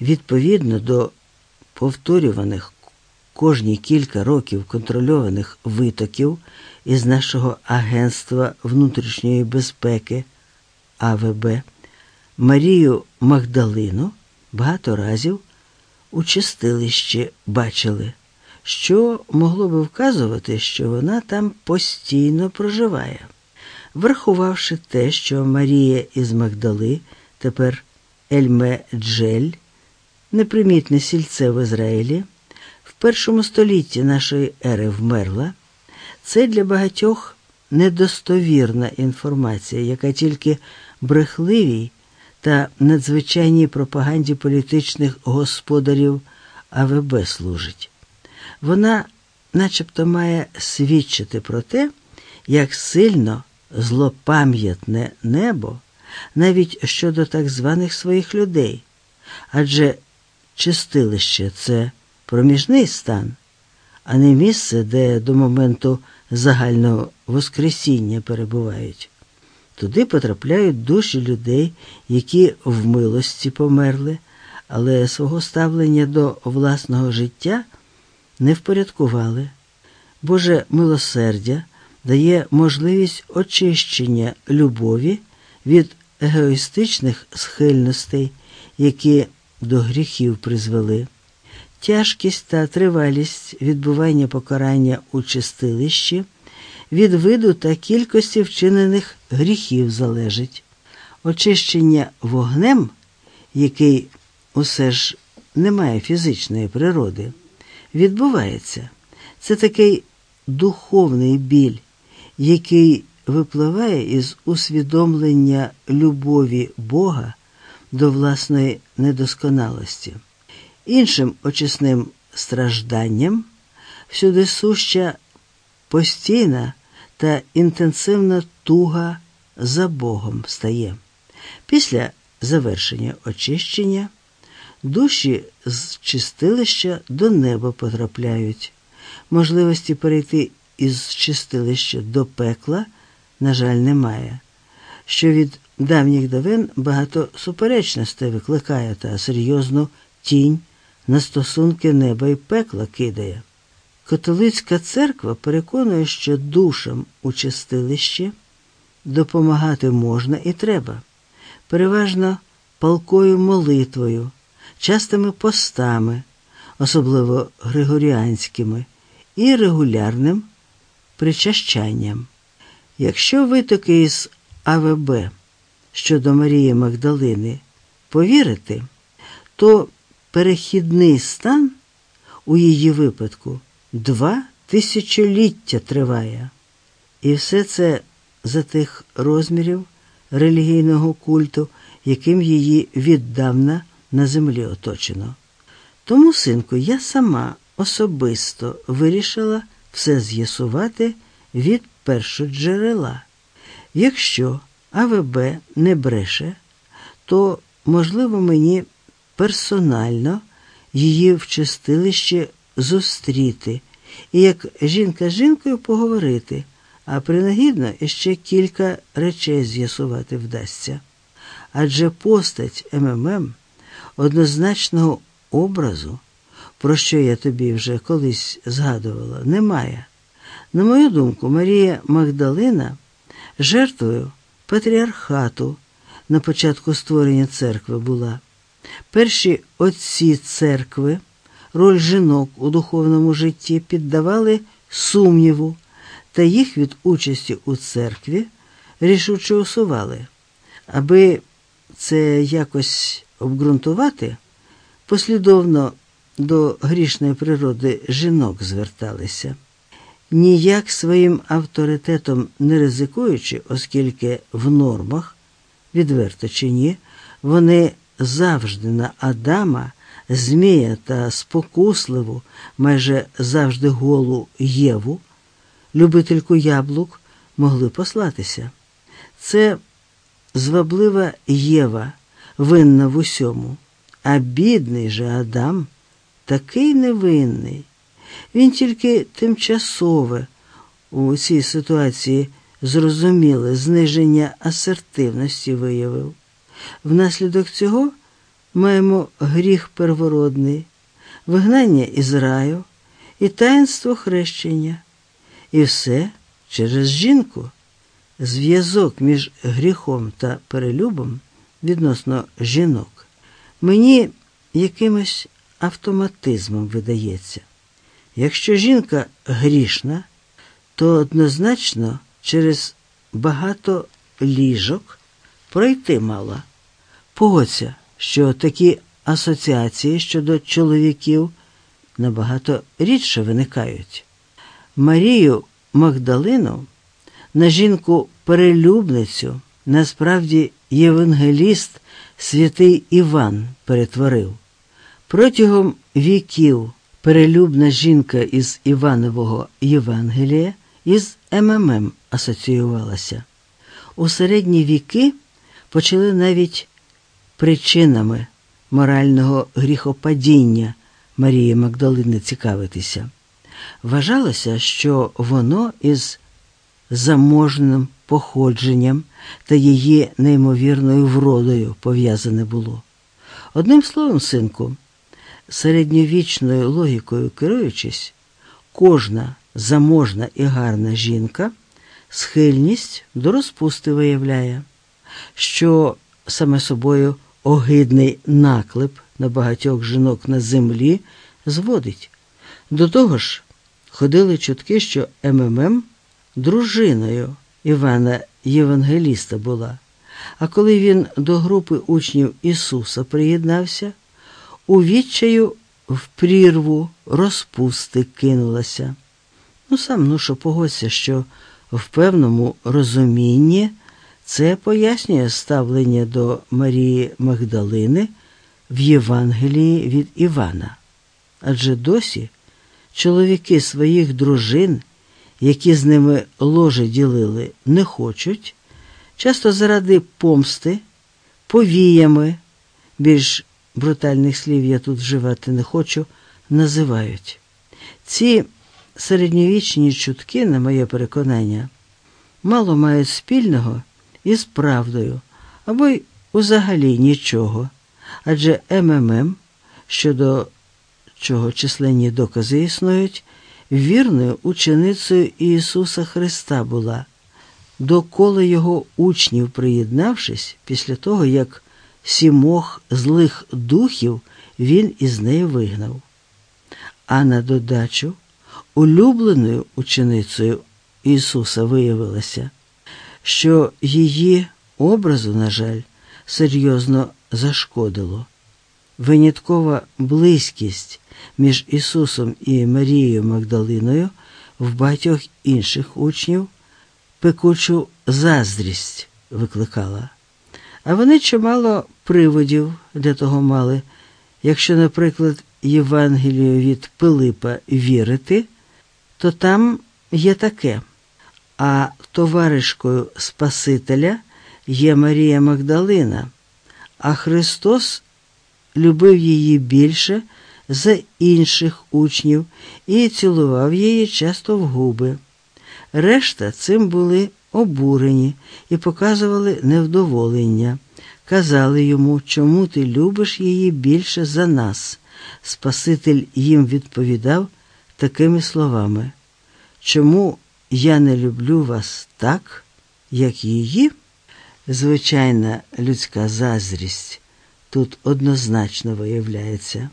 Відповідно до повторюваних кожні кілька років контрольованих витоків із нашого Агентства внутрішньої безпеки АВБ, Марію Магдалину багато разів у чистилищі бачили, що могло би вказувати, що вона там постійно проживає. Врахувавши те, що Марія із Магдали тепер Ельме Джель, непримітне сільце в Ізраїлі, в першому столітті нашої ери вмерла, це для багатьох недостовірна інформація, яка тільки брехливій та надзвичайній пропаганді політичних господарів АВБ служить. Вона начебто має свідчити про те, як сильно злопам'ятне небо навіть щодо так званих своїх людей, адже чистилище це проміжний стан, а не місце, де до моменту загального Воскресіння перебувають. Туди потрапляють душі людей, які в милості померли, але свого ставлення до власного життя не впорядкували. Боже милосердя дає можливість очищення любові від егоїстичних схильностей, які до гріхів призвели. Тяжкість та тривалість відбування покарання у чистилищі від виду та кількості вчинених гріхів залежить. Очищення вогнем, який усе ж не має фізичної природи, відбувається. Це такий духовний біль, який випливає із усвідомлення любові Бога до власної недосконалості. Іншим очисним стражданням всюди суща постійна та інтенсивна туга за Богом стає. Після завершення очищення душі з чистилища до неба потрапляють. Можливості перейти із чистилища до пекла, на жаль, немає, що від давніх давен багато суперечностей викликає та серйозну тінь на стосунки неба і пекла кидає. Католицька церква переконує, що душам у чистилищі допомагати можна і треба, переважно палкою молитвою, частими постами, особливо григоріанськими, і регулярним причащанням. Якщо витоки із АВБ щодо Марії Магдалини повірити, то перехідний стан у її випадку два тисячоліття триває. І все це за тих розмірів релігійного культу, яким її віддавна на землі оточено. Тому, синку, я сама особисто вирішила все з'ясувати від першоджерела. Якщо АВБ не бреше, то, можливо, мені персонально її в чистилищі зустріти і як жінка з жінкою поговорити, а принагідно іще кілька речей з'ясувати вдасться. Адже постать МММ однозначного образу, про що я тобі вже колись згадувала, немає. На мою думку, Марія Магдалина жертвою патріархату на початку створення церкви була. Перші отці церкви роль жінок у духовному житті піддавали сумніву, та їх від участі у церкві рішуче усували. Аби це якось обґрунтувати, послідовно до грішної природи жінок зверталися. Ніяк своїм авторитетом не ризикуючи, оскільки в нормах, відверто чи ні, вони завжди на Адама, Змія та спокусливу, майже завжди голу Єву, любительку яблук, могли послатися. Це зваблива Єва, винна в усьому, а бідний же Адам такий невинний. Він тільки тимчасове у цій ситуації зрозуміле зниження асертивності виявив. Внаслідок цього маємо гріх первородний, вигнання із раю і таїнство хрещення. І все через жінку. Зв'язок між гріхом та перелюбом відносно жінок мені якимось автоматизмом видається. Якщо жінка грішна, то однозначно через багато ліжок пройти мала. Погодься, що такі асоціації щодо чоловіків набагато рідше виникають. Марію Магдалину на жінку-перелюбницю насправді євангеліст святий Іван перетворив. Протягом віків перелюбна жінка із Іванового Євангелія із МММ асоціювалася. У середні віки почали навіть причинами морального гріхопадіння Марії Магдалини цікавитися. Вважалося, що воно із заможним походженням та її неймовірною вродою пов'язане було. Одним словом, синку, середньовічною логікою керуючись, кожна заможна і гарна жінка схильність до розпусти виявляє, що саме собою огидний наклеп на багатьох жінок на землі зводить. До того ж, ходили чутки, що МММ дружиною Івана Євангеліста була. А коли він до групи учнів Ісуса приєднався, у відчаю в прірву розпусти кинулася. Ну, сам ну погодься, що в певному розумінні це пояснює ставлення до Марії Магдалини в Євангелії від Івана. Адже досі чоловіки своїх дружин, які з ними ложе ділили, не хочуть, часто заради помсти, повіями, більш брутальних слів я тут вживати не хочу, називають. Ці середньовічні чутки, на моє переконання, мало мають спільного із правдою або й взагалі нічого, адже МММ, щодо чого численні докази існують, вірною ученицею Ісуса Христа була, до кола його учнів приєднавшись після того, як сімох злих духів він із неї вигнав. А на додачу улюбленою ученицею Ісуса виявилося, що її образу, на жаль, серйозно зашкодило. Виняткова близькість між Ісусом і Марією Магдалиною в багатьох інших учнів пекучу заздрість викликала. А вони чимало приводів для того мали, якщо, наприклад, Євангелію від Пилипа вірити, то там є таке. А товаришкою Спасителя є Марія Магдалина, а Христос любив її більше за інших учнів і цілував її часто в губи. Решта цим були обурені і показували невдоволення, казали йому, чому ти любиш її більше за нас. Спаситель їм відповідав такими словами: Чому я не люблю вас так, як її? Звичайна людська заздрість тут однозначно виявляється.